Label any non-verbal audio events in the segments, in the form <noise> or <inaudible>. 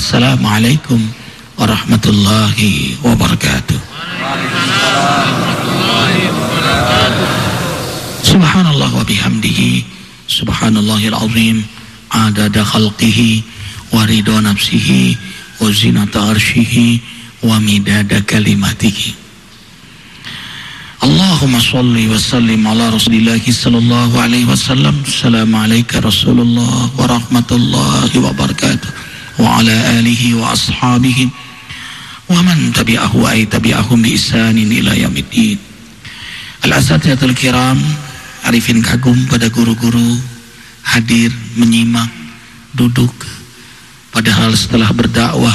Assalamualaikum warahmatullahi wabarakatuh. Subhanallah wa bihamdihi Subhanallahil azim Adada khalqihi Wa ridha nafsihi Wa zinata arshihi Wa midada kalimatihi. Allahumma salli wa sallim ala rasulillahi sallallahu alaihi wasallam. Assalamualaikum Rasulullah wa rahmatullahi wa barakatuh Wa ala alihi wa ashabihi Wa man tabi'ahu ay tabi'ahum bi isanin ila yamiddin Al-Asatiyatul Kiram Arifin kagum pada guru-guru hadir, menyimak, duduk. Padahal setelah berdakwah,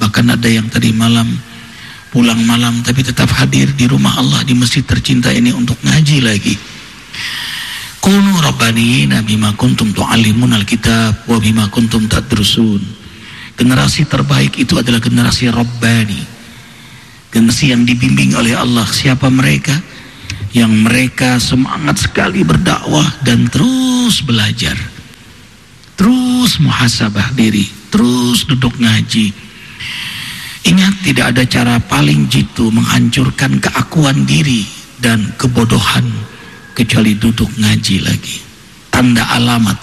bahkan ada yang tadi malam pulang malam tapi tetap hadir di rumah Allah di masjid tercinta ini untuk ngaji lagi. Kunu rabbanina bima kuntum tu'allimun alkitab wa bima kuntum tadrusun. Generasi terbaik itu adalah generasi Rabbani. Generasi yang dibimbing oleh Allah. Siapa mereka? yang mereka semangat sekali berdakwah dan terus belajar terus muhasabah diri terus duduk ngaji ingat tidak ada cara paling jitu menghancurkan keakuan diri dan kebodohan kecuali duduk ngaji lagi tanda alamat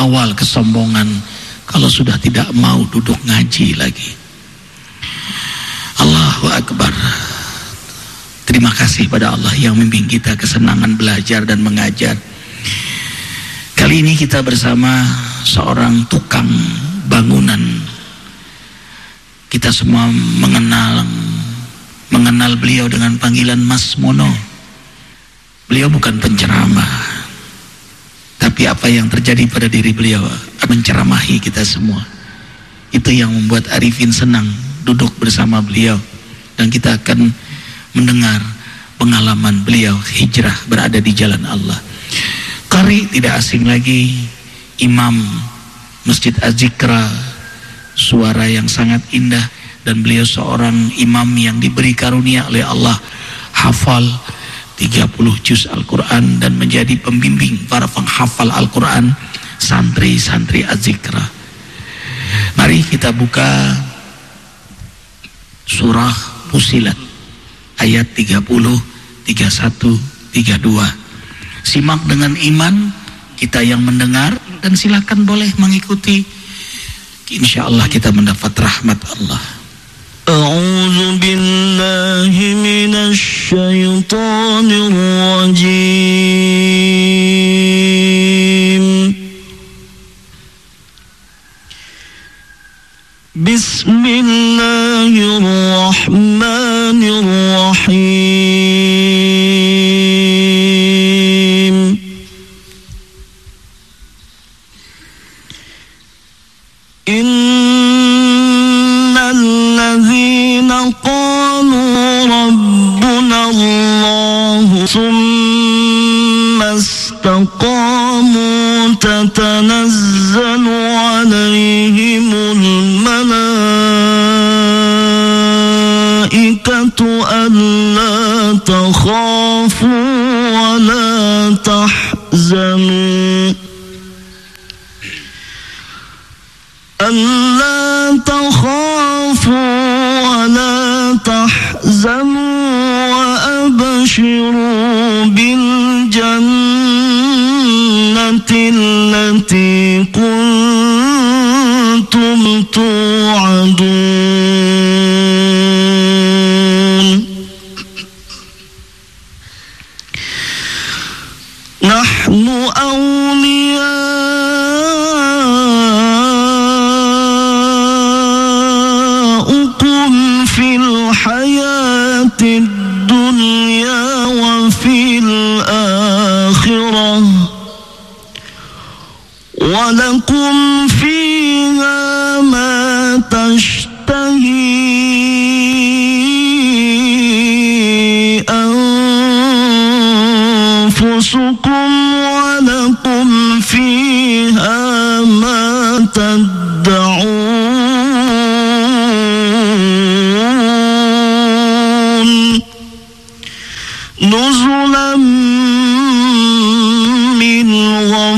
awal kesombongan kalau sudah tidak mau duduk ngaji lagi Allahu Akbar Terima kasih pada Allah yang membimbing kita kesenangan belajar dan mengajar. Kali ini kita bersama seorang tukang bangunan. Kita semua mengenal mengenal beliau dengan panggilan Mas Mono. Beliau bukan penceramah. Tapi apa yang terjadi pada diri beliau menceramahi kita semua. Itu yang membuat Arifin senang duduk bersama beliau dan kita akan mendengar pengalaman beliau hijrah berada di jalan Allah. Kari tidak asing lagi imam Masjid Azikra suara yang sangat indah dan beliau seorang imam yang diberi karunia oleh Allah hafal 30 juz Al-Quran dan menjadi pembimbing para penghafal Al-Quran santri-santri Azikra mari kita buka surah Fusilat ayat 30, 31, 32. Simak dengan iman kita yang mendengar dan silakan boleh mengikuti. Insya Allah kita mendapat rahmat Allah. أعوذ بالله من الشيطان الرجيم بسم الله الرحمن الرحيم. إن الذين قالوا ربنا الله ثم استقاموا تتنزل وأبشروا بالجنة التي الآخرة ولكم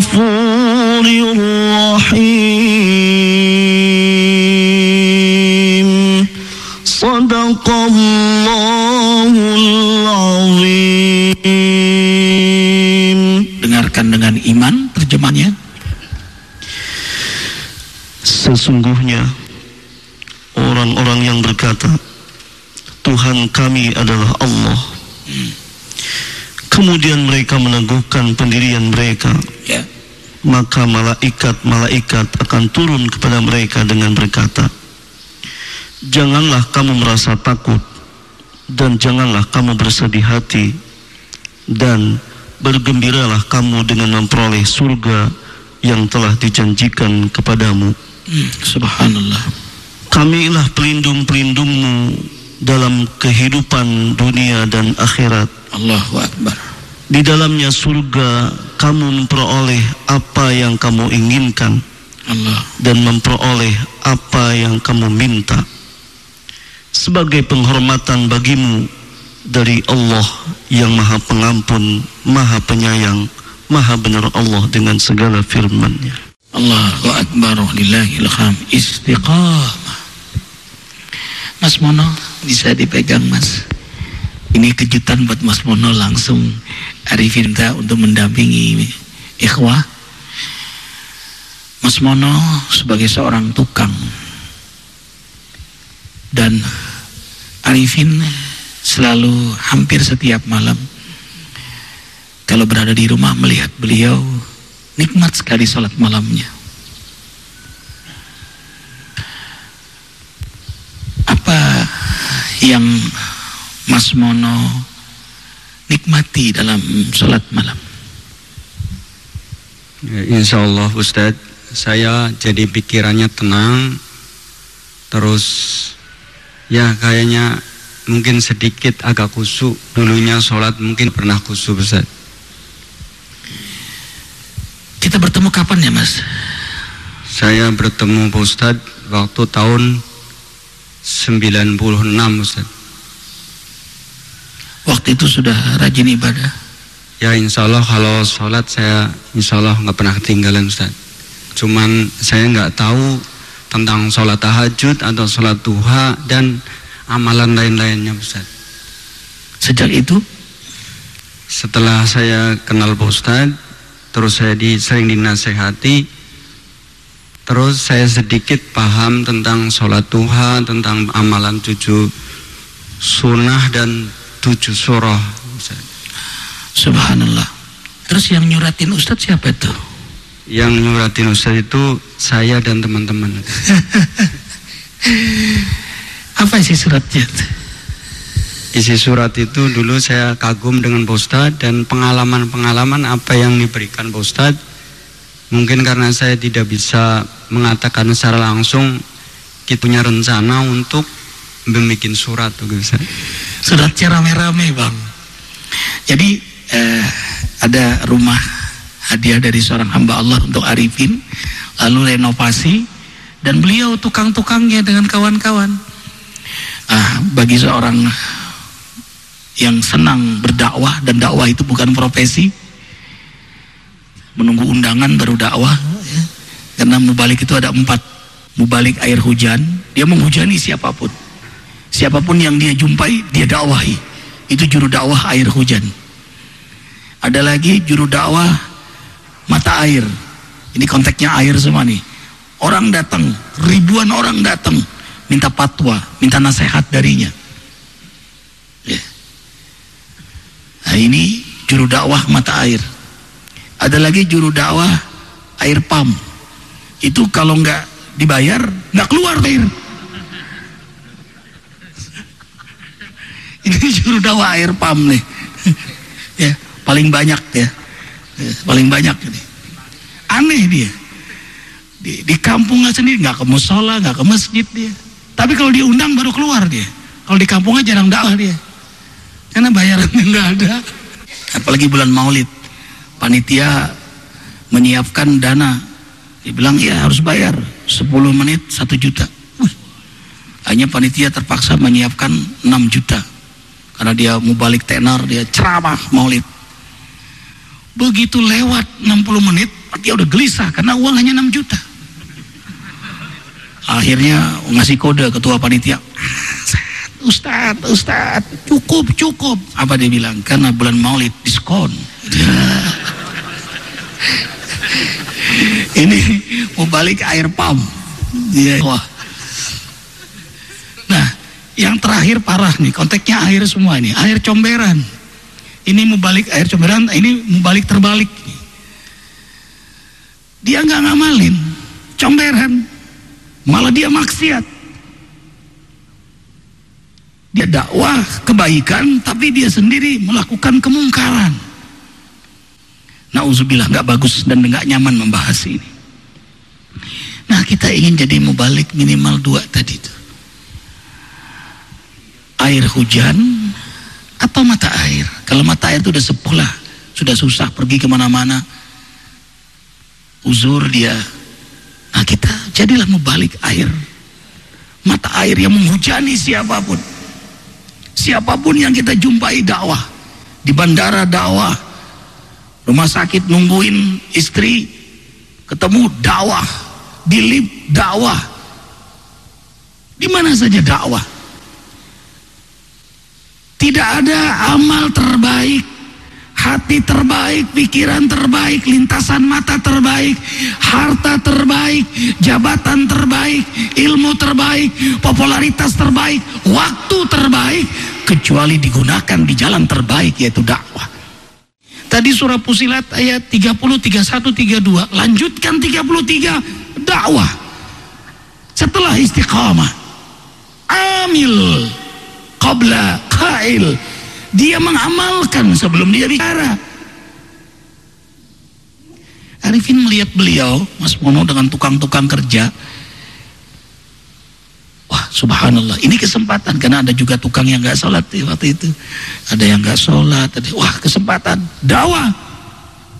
الغفور الرحيم. صدق الله العظيم. Dengarkan dengan iman terjemahnya. Sesungguh malaikat-malaikat akan turun kepada mereka dengan berkata Janganlah kamu merasa takut Dan janganlah kamu bersedih hati Dan bergembiralah kamu dengan memperoleh surga Yang telah dijanjikan kepadamu Hmm, subhanallah. Kamilah pelindung-pelindungmu dalam kehidupan dunia dan akhirat. Allahu Akbar. Di dalamnya surga kamu memperoleh apa yang kamu inginkan Allah. dan memperoleh apa yang kamu minta. Sebagai penghormatan bagimu dari Allah yang maha pengampun, maha penyayang, maha benar Allah dengan segala firman-Nya. Allahu Akbar lillahil ham istiqamah Mas Mono bisa dipegang Mas ini kejutan buat Mas Mono langsung Arifin minta untuk mendampingi ikhwah Mas Mono sebagai seorang tukang dan Arifin selalu hampir setiap malam kalau berada di rumah melihat beliau nikmat sekali sholat malamnya. Apa yang Mas Mono nikmati dalam sholat malam? Ya, insya Allah Ustadz, saya jadi pikirannya tenang, terus ya kayaknya mungkin sedikit agak kusuk. Dulunya sholat mungkin pernah kusuk Ustadz. Kita bertemu kapan ya Mas? Saya bertemu Pak Ustadz waktu tahun 96 Ustadz. Waktu itu sudah rajin ibadah. Ya insya Allah kalau sholat saya insya Allah nggak pernah ketinggalan Ustaz. Cuman saya nggak tahu tentang sholat tahajud atau sholat duha dan amalan lain-lainnya Ustaz. Sejak itu Setelah saya kenal Pak Ustaz, terus saya di, sering dinasehati, terus saya sedikit paham tentang sholat duha, tentang amalan tujuh sunnah dan tujuh surah. Ustaz. Subhanallah. Terus yang nyuratin Ustadz siapa itu? Yang nyuratin Ustaz itu saya dan teman-teman. <laughs> Apa isi suratnya? Isi surat itu dulu saya kagum dengan Pak Ustadz dan pengalaman-pengalaman apa yang diberikan Pak Ustadz. Mungkin karena saya tidak bisa mengatakan secara langsung, kita punya rencana untuk membuat surat tuh Ustadz. Suratnya rame-rame bang. Jadi eh, ada rumah hadiah dari seorang hamba Allah untuk Arifin, lalu renovasi dan beliau tukang-tukangnya dengan kawan-kawan. Ah, bagi seorang yang senang berdakwah dan dakwah itu bukan profesi, menunggu undangan baru dakwah. Karena mubalik itu ada empat, mubalik air hujan, dia menghujani siapa pun. Siapa pun yang dia jumpai, dia dakwahi. Itu juru dakwah air hujan. Ada lagi juru dakwah mata air. Ini konteksnya air semua nih. Orang datang, ribuan orang datang, minta patwa, minta nasihat darinya. Ya. Nah ini juru dakwah mata air. Ada lagi juru dakwah air pam. Itu kalau nggak dibayar, nggak keluar air. Ini juru dakwah air pam nih. ya, paling banyak ya. Ya, paling banyak ini. Aneh dia. Di, di kampungnya sendiri nggak ke musola, nggak ke masjid dia. Tapi kalau diundang baru keluar dia. Kalau di kampungnya jarang dakwah dia. Karena bayarannya nggak ada. Apalagi bulan Maulid, panitia menyiapkan dana. Dibilang ya harus bayar 10 menit 1 juta. Wih, hanya panitia terpaksa menyiapkan 6 juta karena dia mau balik tenar dia ceramah maulid begitu lewat 60 menit dia udah gelisah karena uang hanya 6 juta akhirnya ngasih kode ketua panitia Ustad, Ustad, cukup, cukup. Apa dia bilang? Karena bulan maulid diskon. <laughs> Ini mau balik air pam. Iya. Wah. Nah, yang terakhir parah nih, konteksnya air semua ini, air comberan. Ini mau balik air comberan, ini mau balik terbalik. Dia nggak ngamalin, comberan, malah dia maksiat. Dia dakwah kebaikan, tapi dia sendiri melakukan kemungkaran. Nauzubillah nggak bagus dan nggak nyaman membahas ini. Nah kita ingin jadi mubalik minimal dua tadi itu air hujan? Atau mata air. Kalau mata air itu udah sepulah, sudah susah pergi ke mana-mana, uzur dia. Nah kita jadilah membalik air, mata air yang menghujani siapa pun, siapa pun yang kita jumpai dakwah. Di bandara dakwah, rumah sakit nungguin istri, ketemu dakwah, di lift dakwah, di mana saja dakwah tidak ada amal terbaik, hati terbaik, pikiran terbaik, lintasan mata terbaik, harta terbaik, jabatan terbaik, ilmu terbaik, popularitas terbaik, waktu terbaik, kecuali digunakan di jalan terbaik yaitu dakwah. Tadi surah Pusilat ayat 30, 31, 32. Lanjutkan 33 dakwah. Setelah istiqamah. Amil qabla qail. Dia mengamalkan sebelum dia bicara. Arifin melihat beliau, Mas Mono dengan tukang-tukang kerja. Wah, subhanallah. Ini kesempatan karena ada juga tukang yang nggak sholat di waktu itu. Ada yang nggak sholat. Ada, wah, kesempatan. Dakwah.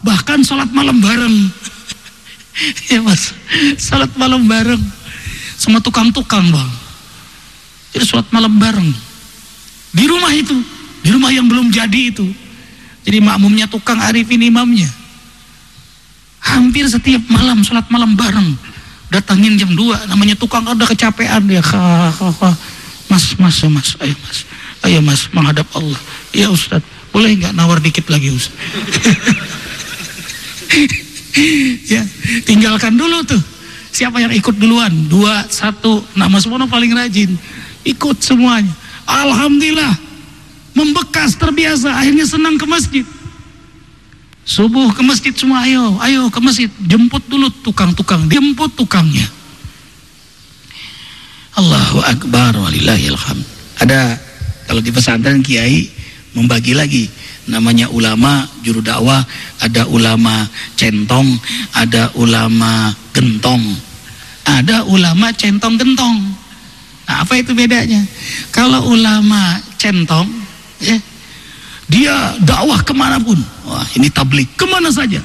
Bahkan sholat malam bareng. <laughs> ya mas, sholat malam bareng. Sama tukang-tukang bang. Jadi sholat malam bareng di rumah itu, di rumah yang belum jadi itu. Jadi makmumnya tukang arifin imamnya. Hampir setiap malam sholat malam bareng. Datangin jam 2, namanya tukang ada kecapean dia. Mas, mas, mas, ayo mas. Ayo mas, menghadap Allah. Ya Ustaz, boleh nggak nawar dikit lagi Ustaz? <laughs> ya, tinggalkan dulu tuh. Siapa yang ikut duluan? Dua, satu, nama semua paling rajin. Ikut semuanya. Alhamdulillah. Membekas terbiasa akhirnya senang ke masjid. Subuh ke masjid semua ayo ayo ke masjid. Jemput dulu tukang-tukang jemput tukangnya. Allahu Akbar walillahilham ada kalau di pesantren kiai membagi lagi. Namanya ulama juru dakwah ada ulama centong ada ulama gentong. Ada ulama centong gentong Apa itu bedanya? Kalau ulama centong, ya, dia dakwah ke mana pun. Wah, ini tablik ke mana saja.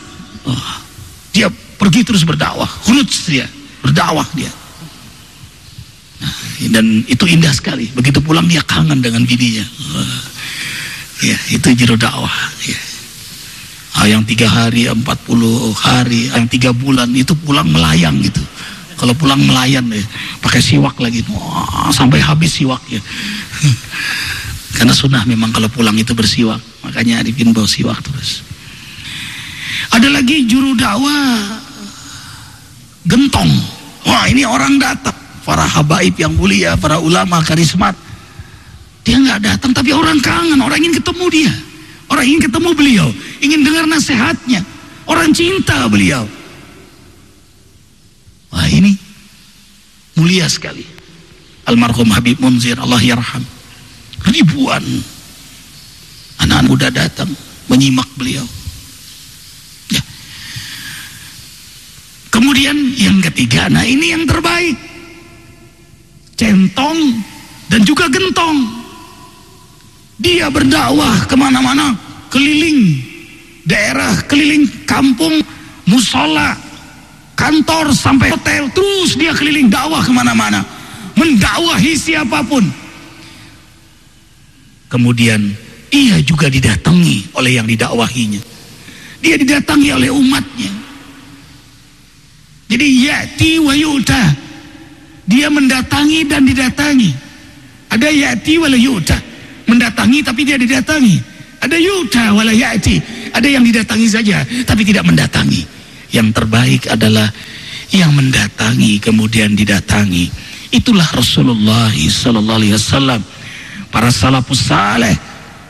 Wah, dia pergi terus berdakwah, huruf dia, berdakwah dia. Nah, dan itu indah sekali. Begitu pulang dia kangen dengan bininya. Ya, itu jero dakwah. Ya. Ah, yang tiga hari, empat puluh hari, yang tiga bulan itu pulang melayang gitu kalau pulang melayan deh pakai siwak lagi Wah, sampai habis siwaknya <laughs> karena sunnah memang kalau pulang itu bersiwak. Makanya Arifin bawa siwak terus. Ada lagi juru dakwah gentong. Wah ini orang datang. Para habaib yang mulia para ulama karismat. Dia nggak datang tapi orang kangen. Orang ingin ketemu dia. Orang ingin ketemu beliau. Ingin dengar nasihatnya. Orang cinta beliau Wah ini mulia sekali. Almarhum Habib Munzir, Allah yarham. Ribuan anak-anak muda datang menyimak beliau. Ya. Kemudian yang ketiga, nah ini yang terbaik. Centong dan juga gentong. Dia berdakwah ke mana-mana, keliling daerah, keliling kampung, musola, kantor sampai hotel terus dia keliling dakwah ke mana-mana mendakwahi siapa pun. Kemudian ia juga didatangi oleh yang didakwahinya. Dia didatangi oleh umatnya. Jadi yati wa yu'ta. Dia mendatangi dan didatangi. Ada yati wa yu'ta. Mendatangi tapi dia didatangi. Ada yu'ta wa yati. Ada yang didatangi saja tapi tidak mendatangi yang terbaik adalah yang mendatangi kemudian didatangi. Itulah Rasulullah sallallahu alaihi wasallam. Para salafus saleh,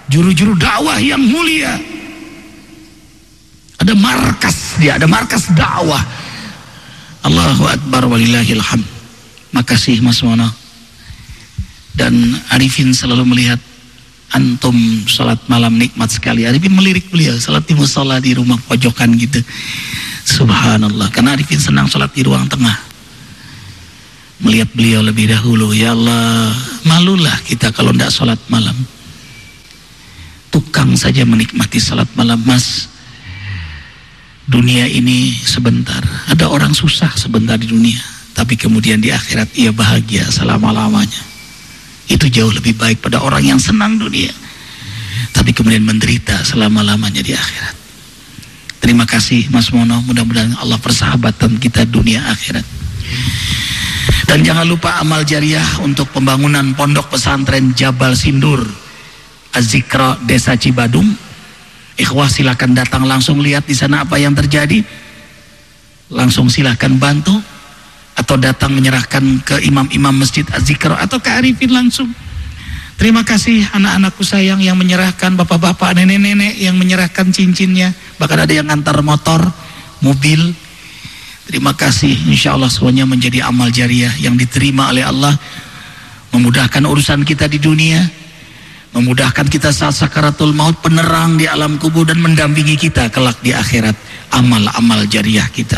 juru-juru dakwah yang mulia. Ada markas dia, ada markas dakwah. Allahu akbar walillahil hamd. Makasih Mas Mono. Dan Arifin selalu melihat antum salat malam nikmat sekali. Arifin melirik beliau salat di musola di rumah pojokan gitu. Subhanallah. Karena Arifin senang salat di ruang tengah. Melihat beliau lebih dahulu. Ya Allah, malulah kita kalau tidak salat malam. Tukang saja menikmati salat malam, Mas. Dunia ini sebentar. Ada orang susah sebentar di dunia. Tapi kemudian di akhirat ia bahagia selama-lamanya. Itu jauh lebih baik pada orang yang senang dunia. Tapi kemudian menderita selama-lamanya di akhirat. Terima kasih Mas Mono. Mudah-mudahan Allah persahabatan kita dunia akhirat. Dan jangan lupa amal jariah untuk pembangunan pondok pesantren Jabal Sindur. Azikra Desa Cibadung. Ikhwah silakan datang langsung lihat di sana apa yang terjadi. Langsung silakan bantu atau datang menyerahkan ke imam-imam masjid azikr atau ke arifin langsung. Terima kasih anak-anakku sayang yang menyerahkan bapak-bapak, nenek-nenek yang menyerahkan cincinnya. Bahkan ada yang antar motor, mobil. Terima kasih. Insya Allah semuanya menjadi amal jariah yang diterima oleh Allah. Memudahkan urusan kita di dunia. Memudahkan kita saat sakaratul maut penerang di alam kubur dan mendampingi kita kelak di akhirat. Amal-amal jariah kita.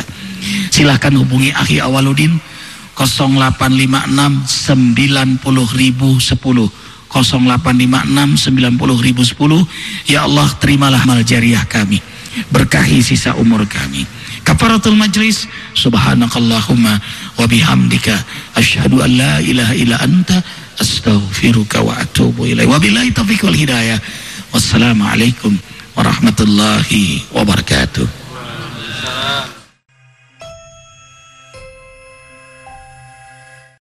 Silahkan hubungi Akhi Awaludin 0856 90 ribu 10 0856 90 ribu 10 Ya Allah terimalah mal jariah kami Berkahi sisa umur kami. Kafaratul majlis Subhanakallahumma wa bihamdika Ashadu an la ilaha illa anta Astaghfiruka wa atubu ilaih. Wabillahi taufiq wal hidayah. Wassalamualaikum warahmatullahi wabarakatuh